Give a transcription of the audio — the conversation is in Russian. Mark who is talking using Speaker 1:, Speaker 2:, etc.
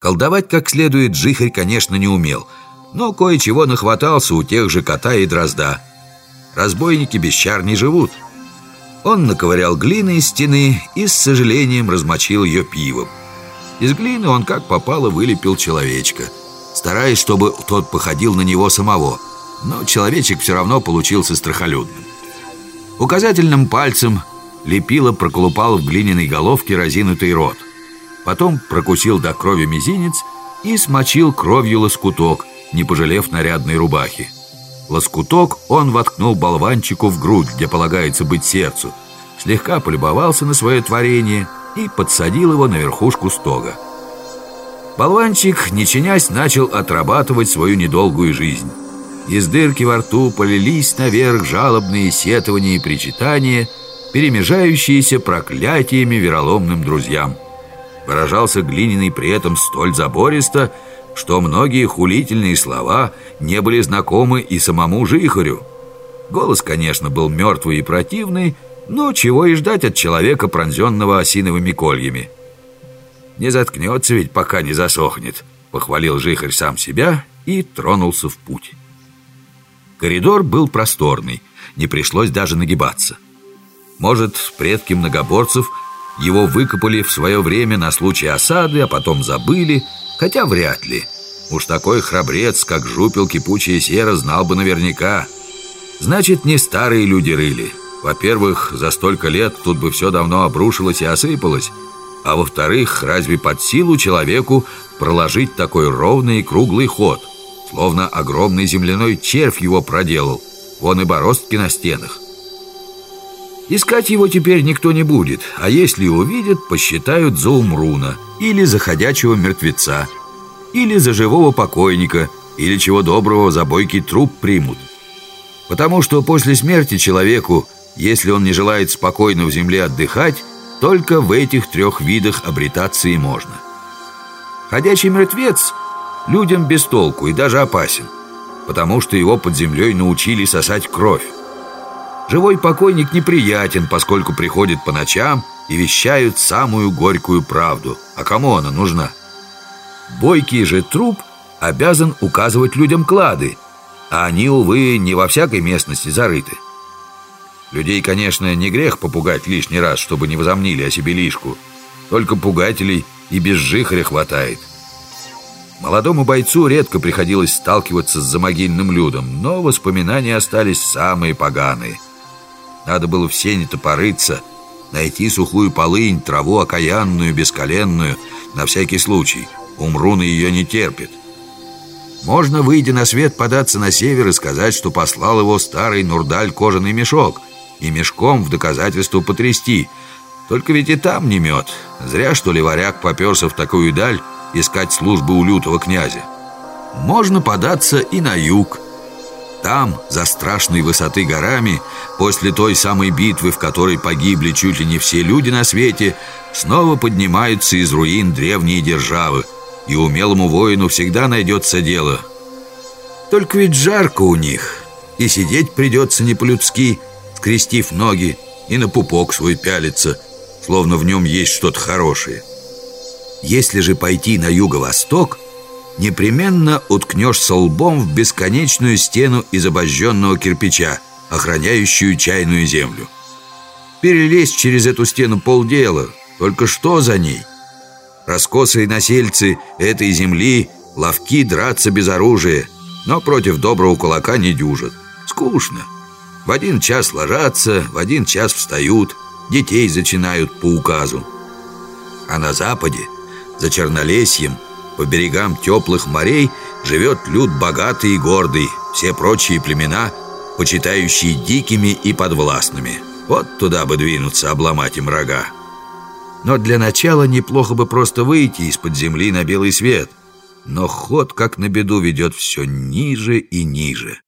Speaker 1: Колдовать как следует Жихарь, конечно, не умел, но кое-чего нахватался у тех же кота и дрозда. Разбойники без чар не живут. Он наковырял глины из стены и с сожалением размочил ее пивом. Из глины он как попало вылепил человечка, стараясь, чтобы тот походил на него самого. Но человечек все равно получился страхолюдным. Указательным пальцем лепило проколупал в глиняной головке разинутый рот. Потом прокусил до крови мизинец и смочил кровью лоскуток, не пожалев нарядной рубахи. Лоскуток он воткнул болванчику в грудь, где полагается быть сердцу, слегка полюбовался на свое творение и подсадил его на верхушку стога. Болванчик, не чинясь, начал отрабатывать свою недолгую жизнь. Из дырки во рту полились наверх жалобные сетования и причитания, перемежающиеся проклятиями вероломным друзьям. Выражался глиняный при этом столь забористо, что многие хулительные слова не были знакомы и самому Жихарю. Голос, конечно, был мертвый и противный, но чего и ждать от человека, пронзенного осиновыми кольями. «Не заткнется ведь, пока не засохнет», — похвалил Жихарь сам себя и тронулся в путь. Коридор был просторный, не пришлось даже нагибаться. Может, предки многоборцев — его выкопали в свое время на случай осады, а потом забыли, хотя вряд ли. Уж такой храбрец, как жупел кипучая сера, знал бы наверняка. Значит, не старые люди рыли. Во-первых, за столько лет тут бы все давно обрушилось и осыпалось. А во-вторых, разве под силу человеку проложить такой ровный и круглый ход? Словно огромный земляной червь его проделал. Вон и бороздки на стенах. Искать его теперь никто не будет, а если увидят, посчитают за умруна или за ходячего мертвеца, или за живого покойника, или чего доброго за бойкий труп примут. Потому что после смерти человеку, если он не желает спокойно в земле отдыхать, только в этих трех видах обретаться и можно. Ходячий мертвец людям без толку и даже опасен, потому что его под землей научили сосать кровь. Живой покойник неприятен, поскольку приходит по ночам и вещают самую горькую правду. А кому она нужна? Бойкий же труп обязан указывать людям клады, а они, увы, не во всякой местности зарыты. Людей, конечно, не грех попугать лишний раз, чтобы не возомнили о себе лишку. Только пугателей и без жихаря хватает. Молодому бойцу редко приходилось сталкиваться с замогильным людом, но воспоминания остались самые поганые – надо было в сене-то порыться, найти сухую полынь, траву окаянную, бесколенную, на всякий случай. Умрун ее не терпит. Можно, выйдя на свет, податься на север и сказать, что послал его старый Нурдаль кожаный мешок, и мешком в доказательство потрясти. Только ведь и там не мед. Зря, что ли, варяг поперся в такую даль искать службы у лютого князя. Можно податься и на юг, там, за страшной высоты горами, после той самой битвы, в которой погибли чуть ли не все люди на свете, снова поднимаются из руин древние державы, и умелому воину всегда найдется дело. Только ведь жарко у них, и сидеть придется не по-людски, скрестив ноги, и на пупок свой пялиться, словно в нем есть что-то хорошее. Если же пойти на юго-восток – непременно уткнешься лбом в бесконечную стену из обожженного кирпича, охраняющую чайную землю. Перелезть через эту стену полдела, только что за ней? Раскосые насельцы этой земли ловки драться без оружия, но против доброго кулака не дюжат. Скучно. В один час ложатся, в один час встают, детей зачинают по указу. А на западе, за Чернолесьем, по берегам теплых морей живет люд богатый и гордый, все прочие племена, почитающие дикими и подвластными. Вот туда бы двинуться, обломать им рога. Но для начала неплохо бы просто выйти из-под земли на белый свет. Но ход, как на беду, ведет все ниже и ниже.